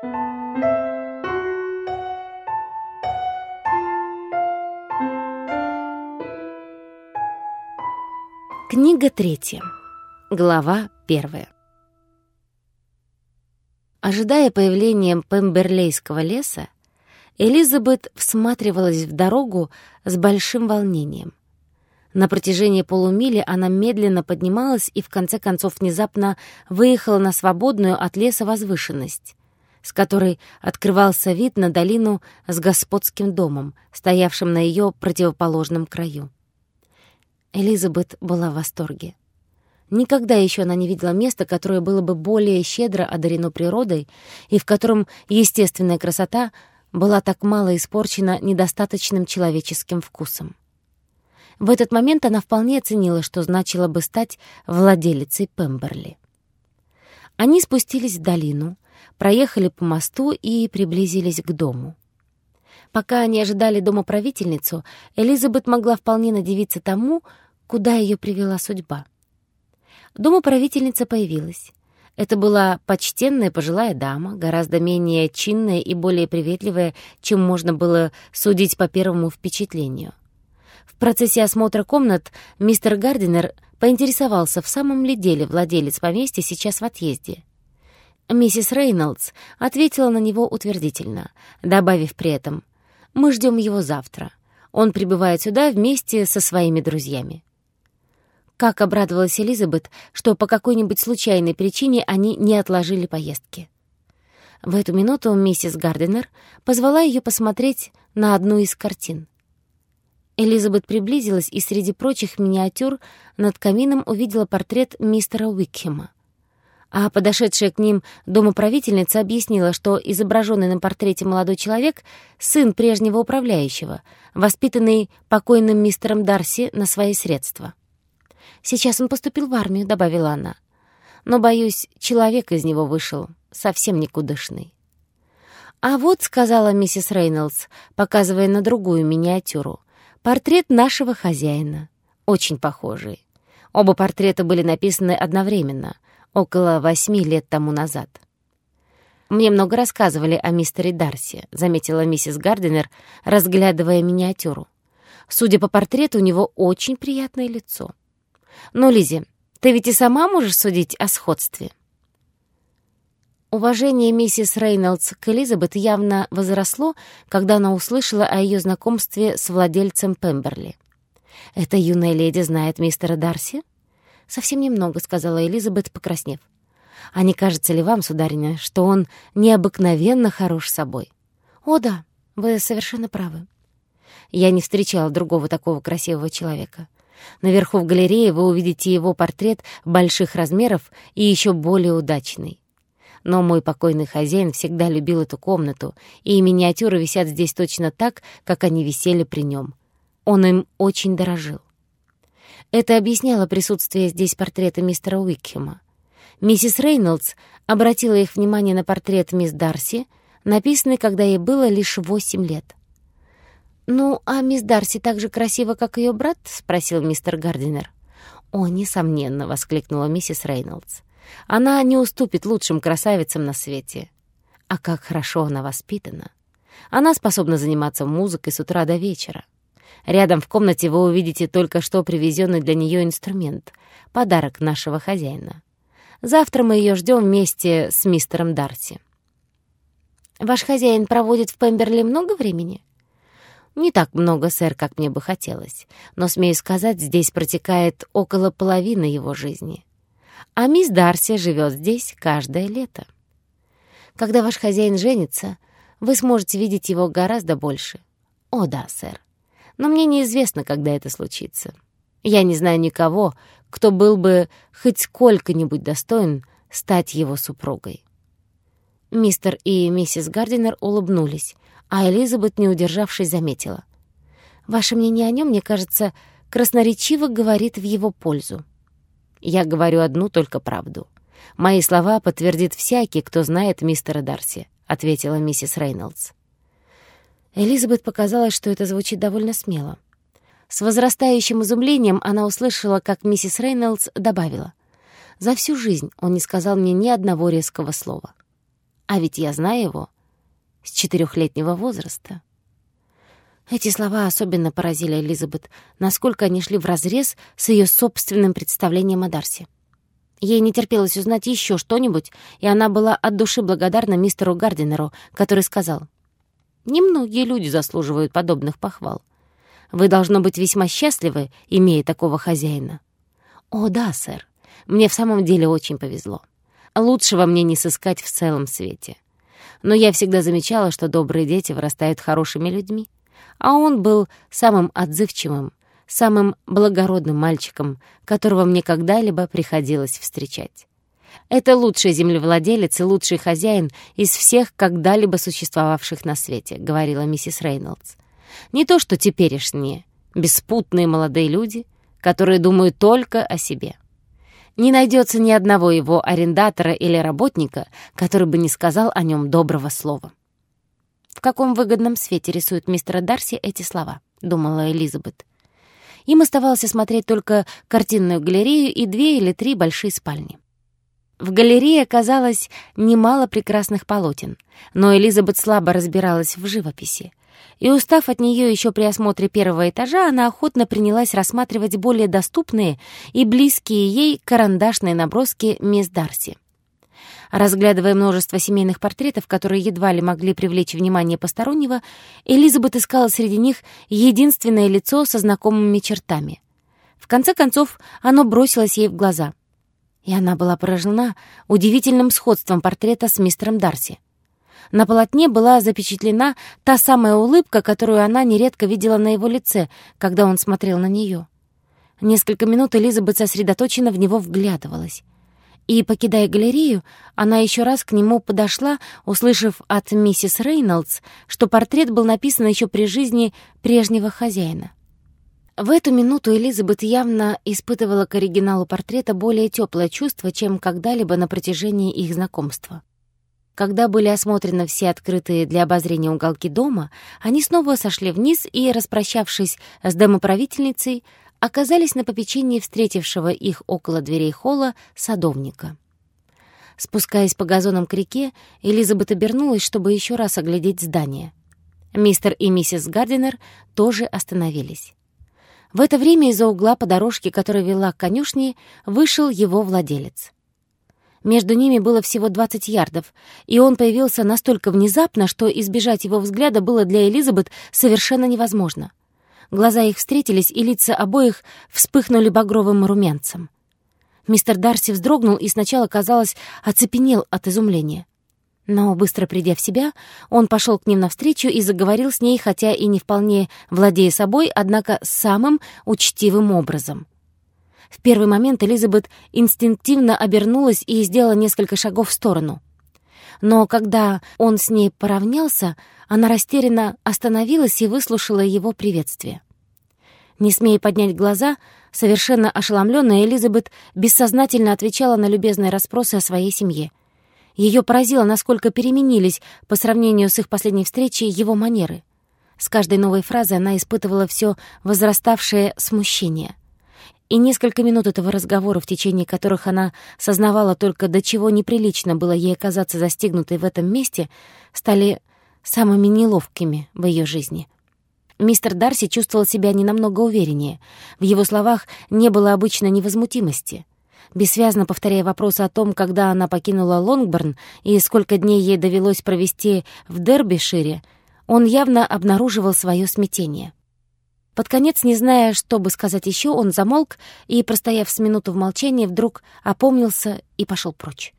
Книга третья. Глава первая. Ожидая появления Пемберлейского леса, Элизабет всматривалась в дорогу с большим волнением. На протяжении полумили она медленно поднималась и в конце концов внезапно выехала на свободную от леса возвышенность, с которой открывался вид на долину с господским домом, стоявшим на ее противоположном краю. Элизабет была в восторге. Никогда еще она не видела места, которое было бы более щедро одарено природой и в котором естественная красота была так мало испорчена недостаточным человеческим вкусом. В этот момент она вполне оценила, что значило бы стать владелицей Пемберли. Они спустились в долину, проехали по мосту и приблизились к дому. Пока они ожидали домоправительницу, Элизабет могла вполне надевиться тому, куда ее привела судьба. Домоправительница появилась. Это была почтенная пожилая дама, гораздо менее чинная и более приветливая, чем можно было судить по первому впечатлению. В процессе осмотра комнат мистер Гардинер поинтересовался, в самом ли деле владелец поместья сейчас в отъезде. Миссис Рейнольдс ответила на него утвердительно, добавив при этом мы ждем его завтра. Он прибывает сюда вместе со своими друзьями». Как обрадовалась Элизабет, что по какой-нибудь случайной причине они не отложили поездки. В эту минуту миссис Гарденер позвала ее посмотреть на одну из картин. Элизабет приблизилась и среди прочих миниатюр над камином увидела портрет мистера Уикхема а подошедшая к ним домоправительница объяснила, что изображенный на портрете молодой человек — сын прежнего управляющего, воспитанный покойным мистером Дарси на свои средства. «Сейчас он поступил в армию», — добавила она. «Но, боюсь, человек из него вышел совсем никудышный». «А вот», — сказала миссис Рейнольдс, показывая на другую миниатюру, — «портрет нашего хозяина, очень похожий. Оба портрета были написаны одновременно — около восьми лет тому назад. «Мне много рассказывали о мистере Дарси», — заметила миссис Гардинер, разглядывая миниатюру. «Судя по портрету, у него очень приятное лицо. Но, Лизи, ты ведь и сама можешь судить о сходстве?» Уважение миссис Рейнольдс к Элизабет явно возросло, когда она услышала о ее знакомстве с владельцем Пемберли. «Эта юная леди знает мистера Дарси?» «Совсем немного», — сказала Элизабет, покраснев. «А не кажется ли вам, сударыня, что он необыкновенно хорош собой?» «О, да, вы совершенно правы. Я не встречала другого такого красивого человека. Наверху в галерее вы увидите его портрет больших размеров и еще более удачный. Но мой покойный хозяин всегда любил эту комнату, и миниатюры висят здесь точно так, как они висели при нем. Он им очень дорожил. Это объясняло присутствие здесь портрета мистера Уикхема. Миссис Рейнольдс обратила их внимание на портрет мисс Дарси, написанный, когда ей было лишь восемь лет. «Ну, а мисс Дарси так же красива, как ее брат?» — спросил мистер Гардинер. «О, несомненно!» — воскликнула миссис Рейнольдс. «Она не уступит лучшим красавицам на свете. А как хорошо она воспитана! Она способна заниматься музыкой с утра до вечера. Рядом в комнате вы увидите только что привезенный для нее инструмент — подарок нашего хозяина. Завтра мы ее ждем вместе с мистером Дарси. Ваш хозяин проводит в Пемберли много времени? Не так много, сэр, как мне бы хотелось, но, смею сказать, здесь протекает около половины его жизни. А мисс Дарси живет здесь каждое лето. Когда ваш хозяин женится, вы сможете видеть его гораздо больше. О да, сэр но мне неизвестно, когда это случится. Я не знаю никого, кто был бы хоть сколько-нибудь достоин стать его супругой. Мистер и миссис Гардинер улыбнулись, а Элизабет, не удержавшись, заметила. «Ваше мнение о нем, мне кажется, красноречиво говорит в его пользу. Я говорю одну только правду. Мои слова подтвердит всякий, кто знает мистера Дарси», — ответила миссис Рейнольдс. Элизабет показалось, что это звучит довольно смело. С возрастающим изумлением она услышала, как миссис Рейнольдс добавила. «За всю жизнь он не сказал мне ни одного резкого слова». А ведь я знаю его с четырехлетнего возраста. Эти слова особенно поразили Элизабет, насколько они шли вразрез с ее собственным представлением о Дарсе. Ей не терпелось узнать еще что-нибудь, и она была от души благодарна мистеру Гардинеру, который сказал, «Немногие люди заслуживают подобных похвал. Вы, должно быть, весьма счастливы, имея такого хозяина». «О, да, сэр, мне в самом деле очень повезло. Лучшего мне не сыскать в целом свете. Но я всегда замечала, что добрые дети вырастают хорошими людьми а он был самым отзывчивым, самым благородным мальчиком, которого мне когда-либо приходилось встречать. Это лучший землевладелец и лучший хозяин из всех когда-либо существовавших на свете», — говорила миссис Рейнольдс. «Не то что теперешние, беспутные молодые люди, которые думают только о себе. Не найдется ни одного его арендатора или работника, который бы не сказал о нем доброго слова. В каком выгодном свете рисуют мистера Дарси эти слова, думала Элизабет. Им оставалось осмотреть только картинную галерею и две или три большие спальни. В галерее оказалось немало прекрасных полотен, но Элизабет слабо разбиралась в живописи. И, устав от нее еще при осмотре первого этажа, она охотно принялась рассматривать более доступные и близкие ей карандашные наброски мисс Дарси. Разглядывая множество семейных портретов, которые едва ли могли привлечь внимание постороннего, Элизабет искала среди них единственное лицо со знакомыми чертами. В конце концов, оно бросилось ей в глаза. И она была поражена удивительным сходством портрета с мистером Дарси. На полотне была запечатлена та самая улыбка, которую она нередко видела на его лице, когда он смотрел на нее. Несколько минут Элизабет сосредоточенно в него вглядывалась. И, покидая галерею, она еще раз к нему подошла, услышав от миссис Рейнольдс, что портрет был написан еще при жизни прежнего хозяина. В эту минуту Элизабет явно испытывала к оригиналу портрета более теплое чувство, чем когда-либо на протяжении их знакомства. Когда были осмотрены все открытые для обозрения уголки дома, они снова сошли вниз и, распрощавшись с домоправительницей, оказались на попечении встретившего их около дверей холла садовника. Спускаясь по газонам к реке, Элизабет обернулась, чтобы еще раз оглядеть здание. Мистер и миссис Гардинер тоже остановились. В это время из-за угла по дорожке, которая вела к конюшне, вышел его владелец. Между ними было всего 20 ярдов, и он появился настолько внезапно, что избежать его взгляда было для Элизабет совершенно невозможно. Глаза их встретились, и лица обоих вспыхнули багровым румянцем. Мистер Дарси вздрогнул и сначала, казалось, оцепенел от изумления. Но, быстро придя в себя, он пошел к ним навстречу и заговорил с ней, хотя и не вполне владея собой, однако самым учтивым образом. В первый момент Элизабет инстинктивно обернулась и сделала несколько шагов в сторону. Но когда он с ней поравнялся, она растерянно остановилась и выслушала его приветствие. Не смея поднять глаза, совершенно ошеломленная Элизабет бессознательно отвечала на любезные расспросы о своей семье. Ее поразило, насколько переменились по сравнению с их последней встречей его манеры. С каждой новой фразой она испытывала все возраставшее смущение. И несколько минут этого разговора, в течение которых она сознавала только, до чего неприлично было ей оказаться застигнутой в этом месте, стали самыми неловкими в ее жизни. Мистер Дарси чувствовал себя не намного увереннее. В его словах не было обычной невозмутимости. Бессвязно повторяя вопросы о том, когда она покинула Лонгборн и сколько дней ей довелось провести в Дербишире, он явно обнаруживал свое смятение. Под конец, не зная, что бы сказать еще, он замолк и, простояв с минуту в молчании, вдруг опомнился и пошел прочь.